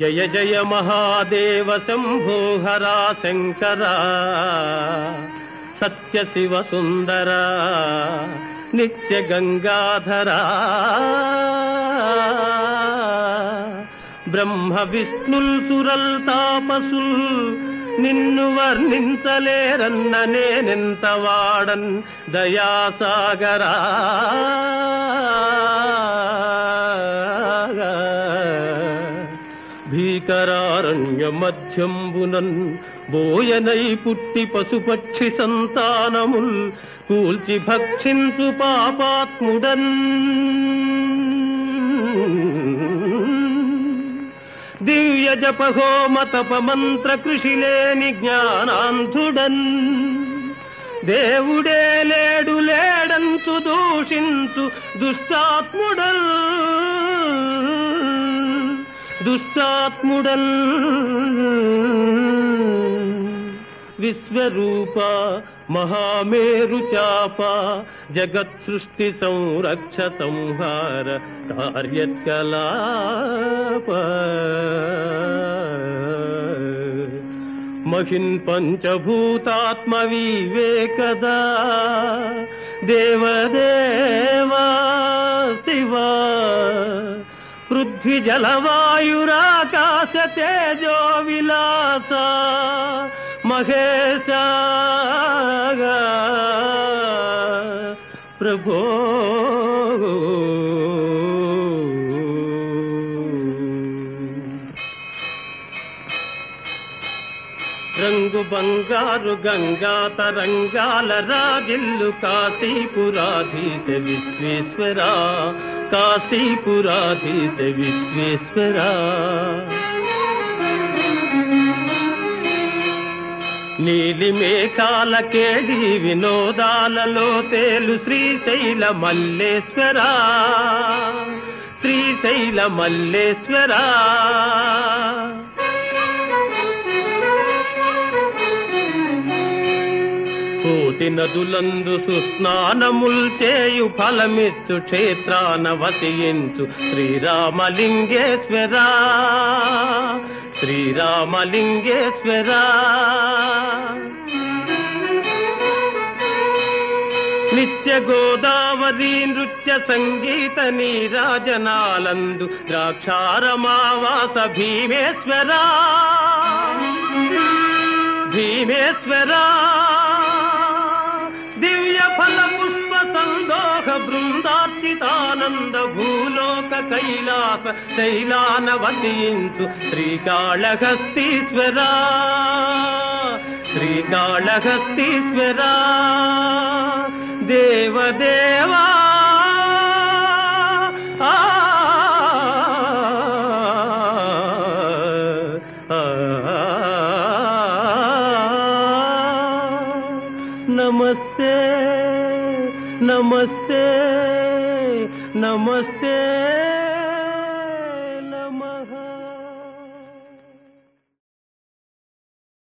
జయ జయ మహాదేవ శంభో హరా శంకర సత్య శివ సుందర నిత్య గంగాధర. బ్రహ్మ విష్ణుల్ సురల్ తాపసుల్ నిన్ను వర్ణించలేరన్న నేనెంత వాడన్ దయాసాగరా. భీకరారణ్య మధ్యంబునన్ బోయనై పుట్టి పశుపక్షి సంతానముల్ కూల్చి భక్షించు పాపాత్ముడన్. దివ్య జపహోమ తప మంత్ర కృషి లేని జ్ఞానాంధుడన్. దేవుడే లేడు లేడంచు దూషించు దుష్టాత్ముడల్. दुष्टात्मृदन् विश्वरूपा महामेरुचापा जगत्सृष्टिसंरक्ष संहार कार्यत्कलापीन् पञ्चभूतात्मविवेकदा देवदेवा शिवा पृथ्वी जलवायुराकाश तेजो विलास महेश प्रभो। రంగు బంగారు గంగా తరంగాల రాజిల్లు కాశీపురాధీత విశ్వేశ్వరా. కాశీపురాధీత విశ్వేశ్వరా. నీలి మేఘాల కేడి వినోదాలలో తేలు శ్రీశైల మల్లేశ్వరా. శ్రీశైల మల్లేశ్వరా. కోటి నదులందు సుస్నానముల్ చేయు ఫలమిచ్చు క్షేత్రాన వసించు శ్రీరామలింగేశ్వరా. శ్రీరామలింగేశ్వరా. నిత్య గోదావరి నృత్య సంగీత నీరాజనాలందు ద్రాక్షారమావాస భీమేశ్వరా. బృందార్చితానంద భూలోక కైలాస శైలాన శ్రీకాళహస్తీశ్వరా. శ్రీకాళహస్తీశ్వరా. దేవదేవా. నమస్తే నమస్తే. नमस्ते।